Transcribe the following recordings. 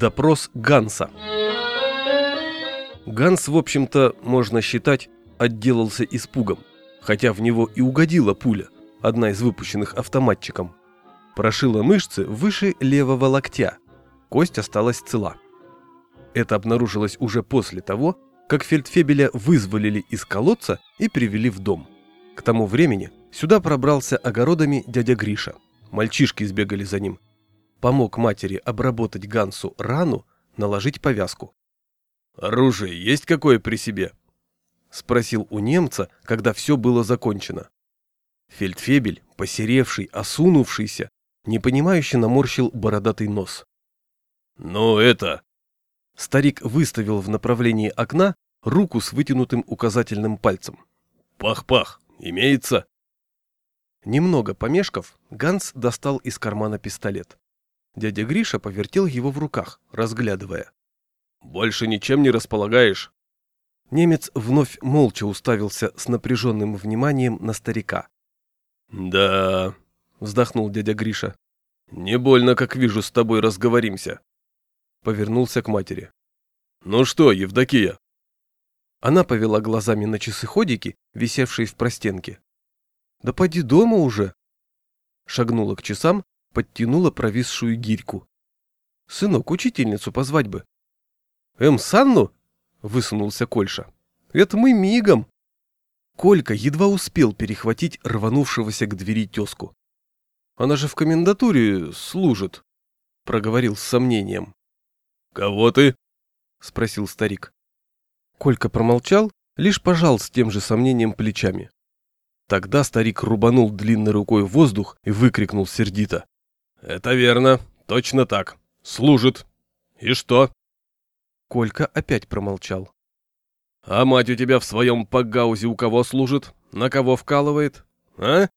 Допрос Ганса. Ганс, в общем-то, можно считать, отделался испугом, хотя в него и угодила пуля, одна из выпущенных автоматчиком. Прошила мышцы выше левого локтя, кость осталась цела. Это обнаружилось уже после того, как фельдфебеля вызволили из колодца и привели в дом. К тому времени сюда пробрался огородами дядя Гриша. Мальчишки сбегали за ним. Помог матери обработать Гансу рану, наложить повязку. «Оружие есть какое при себе?» — спросил у немца, когда все было закончено. Фельдфебель, посеревший, осунувшийся, непонимающе наморщил бородатый нос. «Ну это...» Старик выставил в направлении окна руку с вытянутым указательным пальцем. «Пах-пах, имеется?» Немного помешков, Ганс достал из кармана пистолет. Дядя Гриша повертел его в руках, разглядывая. «Больше ничем не располагаешь?» Немец вновь молча уставился с напряженным вниманием на старика. «Да...» — вздохнул дядя Гриша. «Не больно, как вижу, с тобой разговоримся». Повернулся к матери. «Ну что, Евдокия?» Она повела глазами на часы-ходики, висевшие в простенке. «Да поди дома уже!» Шагнула к часам, подтянула провисшую гирьку. «Сынок, учительницу позвать бы». «Эм, Санну?» — высунулся Кольша. «Это мы мигом!» Колька едва успел перехватить рванувшегося к двери тезку. «Она же в комендатуре служит», — проговорил с сомнением. «Кого ты?» — спросил старик. Колька промолчал, лишь пожал с тем же сомнением плечами. Тогда старик рубанул длинной рукой в воздух и выкрикнул сердито. «Это верно, точно так. Служит. И что?» Колька опять промолчал. «А мать у тебя в своем погаузе у кого служит? На кого вкалывает? А?»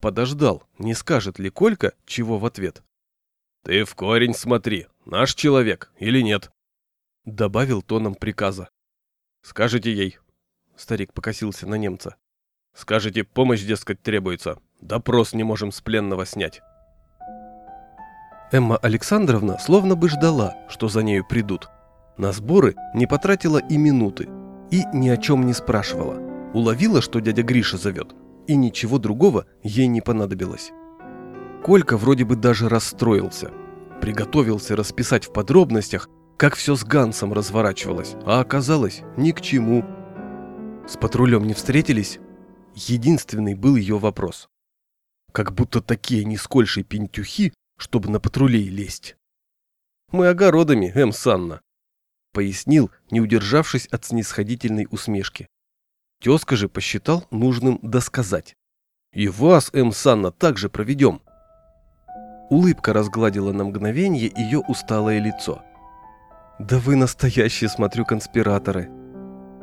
Подождал, не скажет ли Колька, чего в ответ. «Ты в корень смотри, наш человек или нет?» Добавил тоном приказа. «Скажите ей». Старик покосился на немца. «Скажите, помощь, дескать, требуется. Допрос не можем с пленного снять». Эмма Александровна словно бы ждала, что за нею придут. На сборы не потратила и минуты. И ни о чем не спрашивала. Уловила, что дядя Гриша зовет. И ничего другого ей не понадобилось. Колька вроде бы даже расстроился. Приготовился расписать в подробностях, как все с Гансом разворачивалось, а оказалось ни к чему. С патрулем не встретились? Единственный был ее вопрос. Как будто такие нискольшие пентюхи, чтобы на патрулей лезть. «Мы огородами, М. Санна», — пояснил, не удержавшись от снисходительной усмешки. Тезка же посчитал нужным досказать. «И вас, М. Санна, также проведем». Улыбка разгладила на мгновение ее усталое лицо. «Да вы настоящие, смотрю, конспираторы!»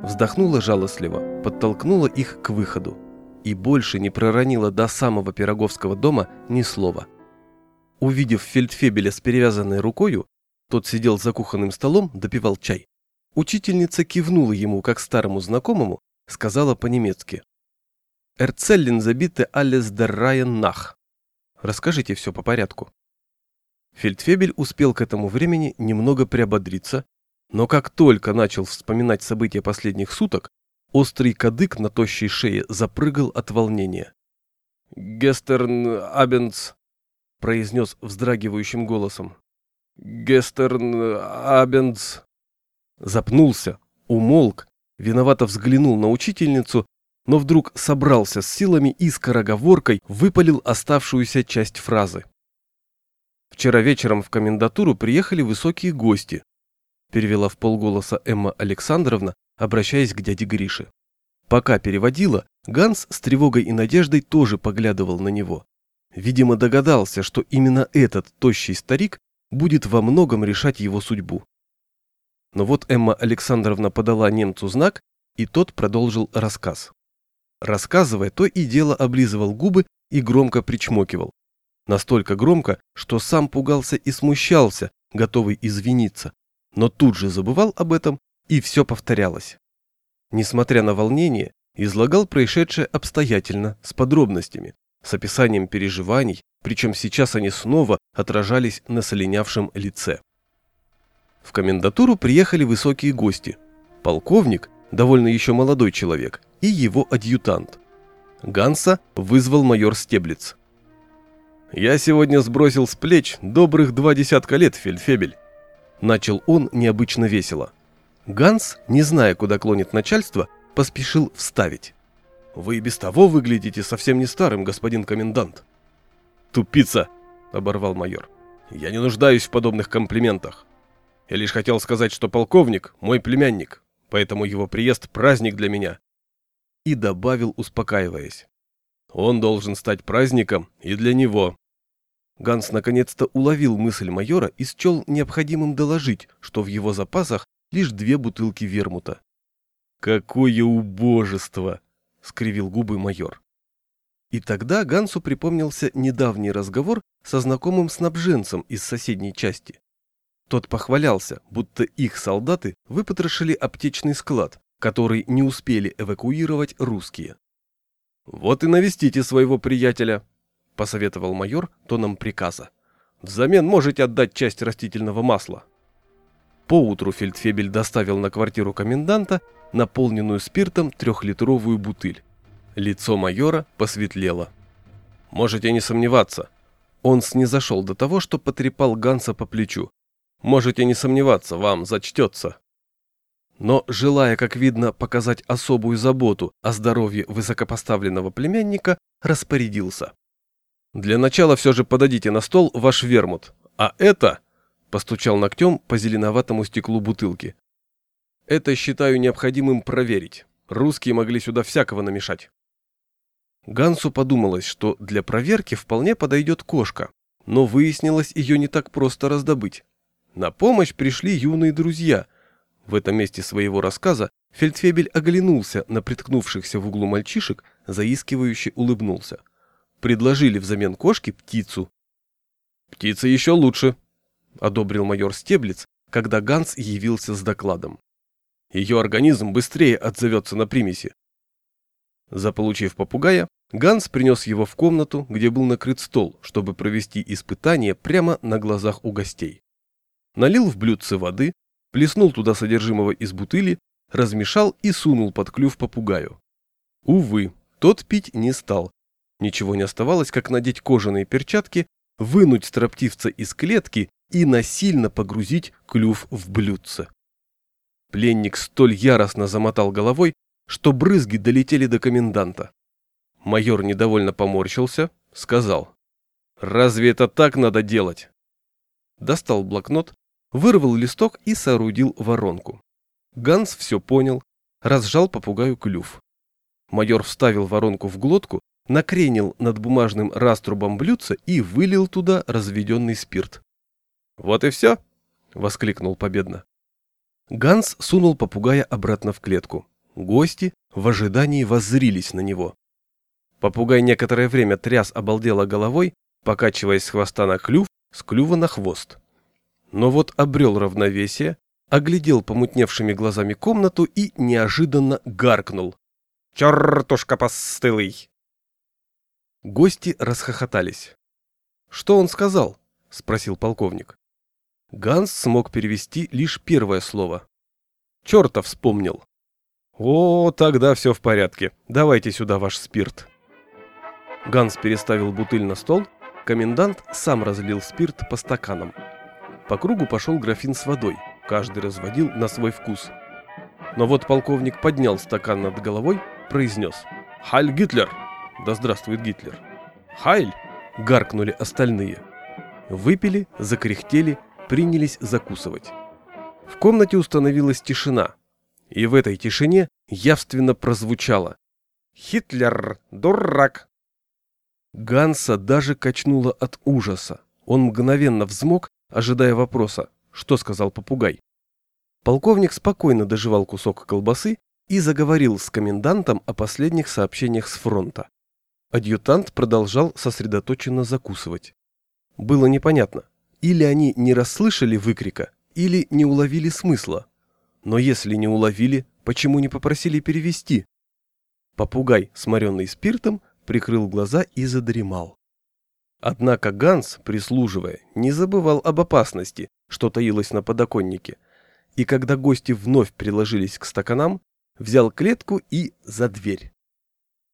Вздохнула жалостливо, подтолкнула их к выходу и больше не проронила до самого Пироговского дома ни слова. Увидев фельдфебеля с перевязанной рукою, тот сидел за кухонным столом, допивал чай. Учительница кивнула ему, как старому знакомому, сказала по-немецки. «Эрцеллин забиты alles der Reihen nach». Расскажите все по порядку. Фельдфебель успел к этому времени немного приободриться, но как только начал вспоминать события последних суток, острый кадык на тощей шее запрыгал от волнения. «Гестерн Абенц», — произнес вздрагивающим голосом. «Гестерн Абенц». Запнулся, умолк, виновато взглянул на учительницу но вдруг собрался с силами и скороговоркой выпалил оставшуюся часть фразы. «Вчера вечером в комендатуру приехали высокие гости», перевела в полголоса Эмма Александровна, обращаясь к дяде Грише. Пока переводила, Ганс с тревогой и надеждой тоже поглядывал на него. Видимо, догадался, что именно этот тощий старик будет во многом решать его судьбу. Но вот Эмма Александровна подала немцу знак, и тот продолжил рассказ. Рассказывая, то и дело облизывал губы и громко причмокивал. Настолько громко, что сам пугался и смущался, готовый извиниться, но тут же забывал об этом, и все повторялось. Несмотря на волнение, излагал происшедшее обстоятельно, с подробностями, с описанием переживаний, причем сейчас они снова отражались на солинявшем лице. В комендатуру приехали высокие гости. Полковник, довольно еще молодой человек, и его адъютант. Ганса вызвал майор Стеблиц. «Я сегодня сбросил с плеч добрых два десятка лет, Фельдфебель», – начал он необычно весело. Ганс, не зная, куда клонит начальство, поспешил вставить. «Вы и без того выглядите совсем не старым, господин комендант». «Тупица!» – оборвал майор. «Я не нуждаюсь в подобных комплиментах. Я лишь хотел сказать, что полковник – мой племянник, поэтому его приезд – праздник для меня». И добавил, успокаиваясь. «Он должен стать праздником и для него». Ганс наконец-то уловил мысль майора и счел необходимым доложить, что в его запасах лишь две бутылки вермута. «Какое убожество!» — скривил губы майор. И тогда Гансу припомнился недавний разговор со знакомым снабженцем из соседней части. Тот похвалялся, будто их солдаты выпотрошили аптечный склад, который не успели эвакуировать русские. «Вот и навестите своего приятеля», — посоветовал майор тоном приказа. «Взамен можете отдать часть растительного масла». Поутру фельдфебель доставил на квартиру коменданта наполненную спиртом трехлитровую бутыль. Лицо майора посветлело. «Можете не сомневаться». Он снизошел до того, что потрепал Ганса по плечу. «Можете не сомневаться, вам зачтется». Но, желая, как видно, показать особую заботу о здоровье высокопоставленного племянника, распорядился. «Для начала все же подадите на стол ваш вермут, а это...» постучал ногтем по зеленоватому стеклу бутылки. Это считаю необходимым проверить. Русские могли сюда всякого намешать. Гансу подумалось, что для проверки вполне подойдет кошка, но выяснилось ее не так просто раздобыть. На помощь пришли юные друзья. В этом месте своего рассказа Фельдфебель оглянулся на приткнувшихся в углу мальчишек, заискивающе улыбнулся. Предложили взамен кошки птицу. «Птица еще лучше», — одобрил майор Стеблиц, когда Ганс явился с докладом. «Ее организм быстрее отзовется на примеси». Заполучив попугая, Ганс принес его в комнату, где был накрыт стол, чтобы провести испытание прямо на глазах у гостей. Налил в блюдце воды, плеснул туда содержимого из бутыли, размешал и сунул под клюв попугаю. Увы, тот пить не стал. Ничего не оставалось, как надеть кожаные перчатки, вынуть строптивца из клетки и насильно погрузить клюв в блюдце. Пленник столь яростно замотал головой, что брызги долетели до коменданта. Майор недовольно поморщился, сказал, «Разве это так надо делать?» Достал блокнот, вырвал листок и соорудил воронку. Ганс все понял, разжал попугаю клюв. Майор вставил воронку в глотку, накренил над бумажным раструбом блюдца и вылил туда разведенный спирт. «Вот и все!» — воскликнул победно. Ганс сунул попугая обратно в клетку. Гости в ожидании воззрились на него. Попугай некоторое время тряс обалдело головой, покачиваясь с хвоста на клюв, с клюва на хвост. Но вот обрел равновесие, оглядел помутневшими глазами комнату и неожиданно гаркнул. «Чертушка постылый!» Гости расхохотались. «Что он сказал?» — спросил полковник. Ганс смог перевести лишь первое слово. «Черта вспомнил». «О, тогда все в порядке. Давайте сюда ваш спирт». Ганс переставил бутыль на стол, комендант сам разлил спирт по стаканам. По кругу пошел графин с водой, каждый разводил на свой вкус. Но вот полковник поднял стакан над головой, произнес «Хайль Гитлер!» «Да здравствует Гитлер!» «Хайль!» — гаркнули остальные. Выпили, закряхтели, принялись закусывать. В комнате установилась тишина, и в этой тишине явственно прозвучало «Хитлер, дурак!». Ганса даже качнуло от ужаса. Он мгновенно взмок, ожидая вопроса, что сказал попугай. Полковник спокойно доживал кусок колбасы и заговорил с комендантом о последних сообщениях с фронта. Адъютант продолжал сосредоточенно закусывать. Было непонятно, или они не расслышали выкрика, или не уловили смысла. Но если не уловили, почему не попросили перевести? Попугай, сморенный спиртом, прикрыл глаза и задремал. Однако Ганс, прислуживая, не забывал об опасности, что таилось на подоконнике, и когда гости вновь приложились к стаканам, взял клетку и за дверь.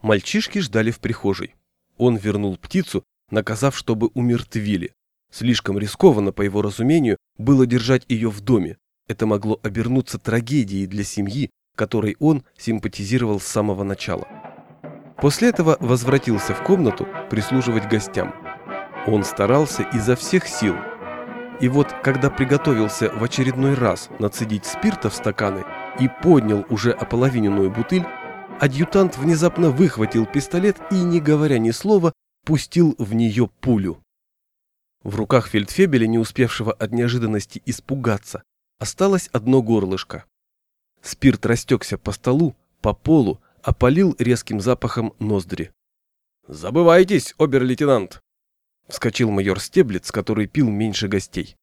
Мальчишки ждали в прихожей. Он вернул птицу, наказав, чтобы умертвили. Слишком рискованно, по его разумению, было держать ее в доме. Это могло обернуться трагедией для семьи, которой он симпатизировал с самого начала. После этого возвратился в комнату прислуживать гостям. Он старался изо всех сил. И вот, когда приготовился в очередной раз нацедить спирта в стаканы и поднял уже ополовиненную бутыль, адъютант внезапно выхватил пистолет и, не говоря ни слова, пустил в нее пулю. В руках фельдфебеля, не успевшего от неожиданности испугаться, осталось одно горлышко. Спирт растекся по столу, по полу, опалил резким запахом ноздри. «Забывайтесь, обер-лейтенант!» Вскочил майор Стеблец, который пил меньше гостей.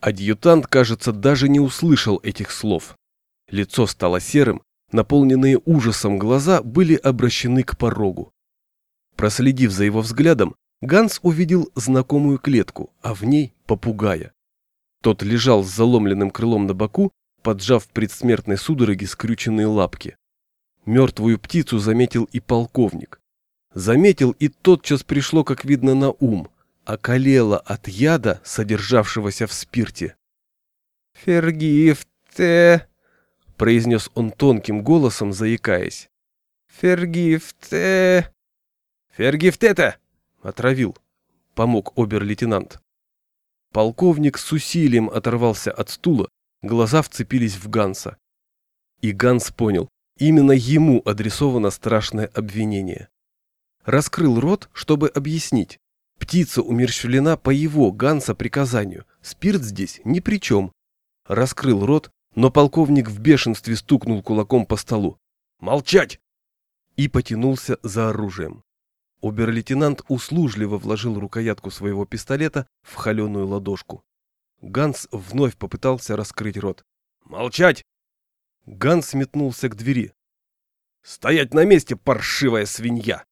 Адъютант, кажется, даже не услышал этих слов. Лицо стало серым, наполненные ужасом глаза были обращены к порогу. Проследив за его взглядом, Ганс увидел знакомую клетку, а в ней попугая. Тот лежал с заломленным крылом на боку, поджав в предсмертной судороге скрюченные лапки. Мертвую птицу заметил и полковник. Заметил и тотчас пришло, как видно, на ум. Околело от яда, содержавшегося в спирте. «Фергифте!» — произнес он тонким голосом, заикаясь. «Фергифте!» «Фергифтета!» — отравил. Помог обер-лейтенант. Полковник с усилием оторвался от стула, глаза вцепились в Ганса. И Ганс понял, именно ему адресовано страшное обвинение. Раскрыл рот, чтобы объяснить. Птица умерщвлена по его, Ганса, приказанию. Спирт здесь ни при чем. Раскрыл рот, но полковник в бешенстве стукнул кулаком по столу. «Молчать!» И потянулся за оружием. Обер-лейтенант услужливо вложил рукоятку своего пистолета в холеную ладошку. Ганс вновь попытался раскрыть рот. «Молчать!» Ганс метнулся к двери. «Стоять на месте, паршивая свинья!»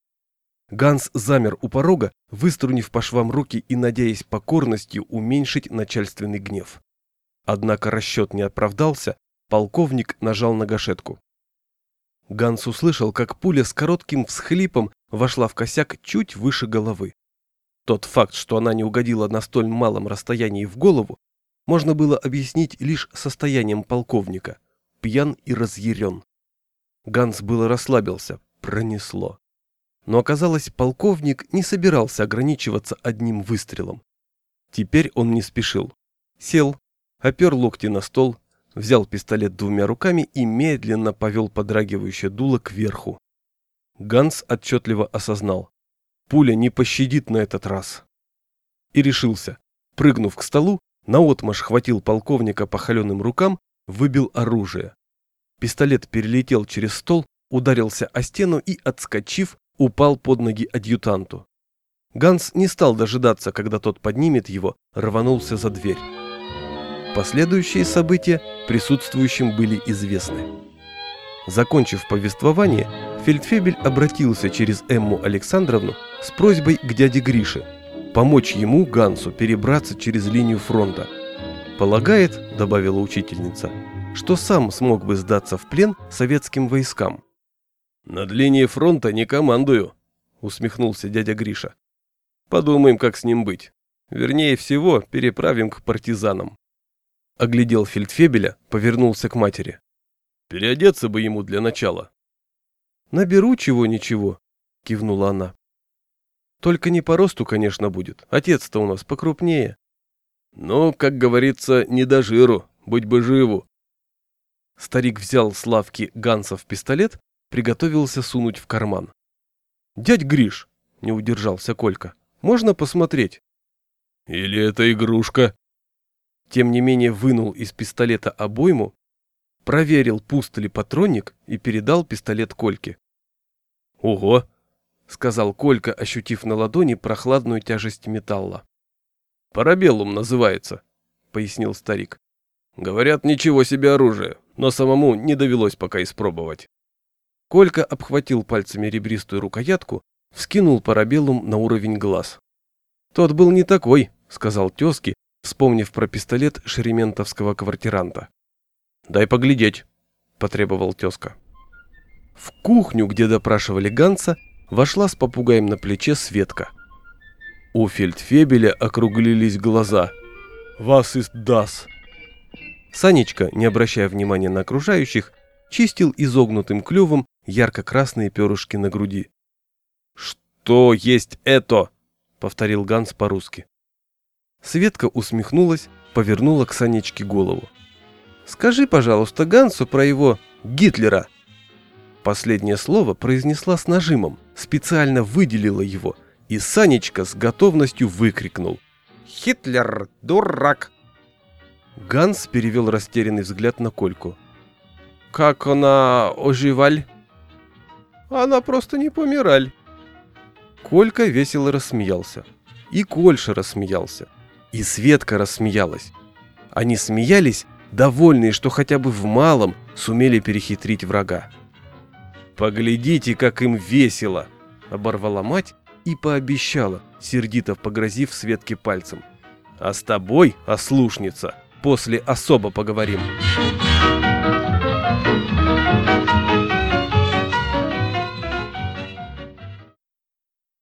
Ганс замер у порога, выструнив по швам руки и надеясь покорностью уменьшить начальственный гнев. Однако расчет не оправдался, полковник нажал на гашетку. Ганс услышал, как пуля с коротким всхлипом вошла в косяк чуть выше головы. Тот факт, что она не угодила на столь малом расстоянии в голову, можно было объяснить лишь состоянием полковника. Пьян и разъярен. Ганс было расслабился, пронесло. Но оказалось, полковник не собирался ограничиваться одним выстрелом. Теперь он не спешил. Сел, опер локти на стол, взял пистолет двумя руками и медленно повел подрагивающее дуло кверху. Ганс отчетливо осознал. Пуля не пощадит на этот раз. И решился. Прыгнув к столу, наотмашь хватил полковника по холеным рукам, выбил оружие. Пистолет перелетел через стол, ударился о стену и, отскочив, упал под ноги адъютанту. Ганс не стал дожидаться, когда тот поднимет его, рванулся за дверь. Последующие события присутствующим были известны. Закончив повествование, Фельдфебель обратился через Эмму Александровну с просьбой к дяде Грише помочь ему, Гансу, перебраться через линию фронта. «Полагает», — добавила учительница, — «что сам смог бы сдаться в плен советским войскам». «Над линией фронта не командую», — усмехнулся дядя Гриша. «Подумаем, как с ним быть. Вернее всего, переправим к партизанам». Оглядел фельдфебеля, повернулся к матери. «Переодеться бы ему для начала». «Наберу чего-ничего», — кивнула она. «Только не по росту, конечно, будет. Отец-то у нас покрупнее». «Ну, как говорится, не до жиру, быть бы живу». Старик взял с лавки Гансов пистолет, приготовился сунуть в карман. «Дядь Гриш!» — не удержался Колька. «Можно посмотреть?» «Или это игрушка?» Тем не менее вынул из пистолета обойму, проверил, пуст ли патронник и передал пистолет Кольке. «Ого!» — сказал Колька, ощутив на ладони прохладную тяжесть металла. «Парабеллум называется», — пояснил старик. «Говорят, ничего себе оружие, но самому не довелось пока испробовать». Колька обхватил пальцами ребристую рукоятку, вскинул парабеллум на уровень глаз. «Тот был не такой», — сказал тезки, вспомнив про пистолет шерементовского квартиранта. «Дай поглядеть», — потребовал тезка. В кухню, где допрашивали Ганса, вошла с попугаем на плече Светка. У фельдфебеля округлились глаза. «Вас ist das?» Санечка, не обращая внимания на окружающих, чистил изогнутым клювом ярко-красные перышки на груди. «Что есть это?» — повторил Ганс по-русски. Светка усмехнулась, повернула к Санечке голову. «Скажи, пожалуйста, Гансу про его Гитлера». Последнее слово произнесла с нажимом, специально выделила его, и Санечка с готовностью выкрикнул. «Хитлер, дурак!» Ганс перевел растерянный взгляд на Кольку. «Как она оживаль?» «Она просто не помираль». Колька весело рассмеялся. И Кольша рассмеялся. И Светка рассмеялась. Они смеялись, довольные, что хотя бы в малом сумели перехитрить врага. «Поглядите, как им весело!» – оборвала мать и пообещала, сердито погрозив Светке пальцем. «А с тобой, ослушница, после особо поговорим».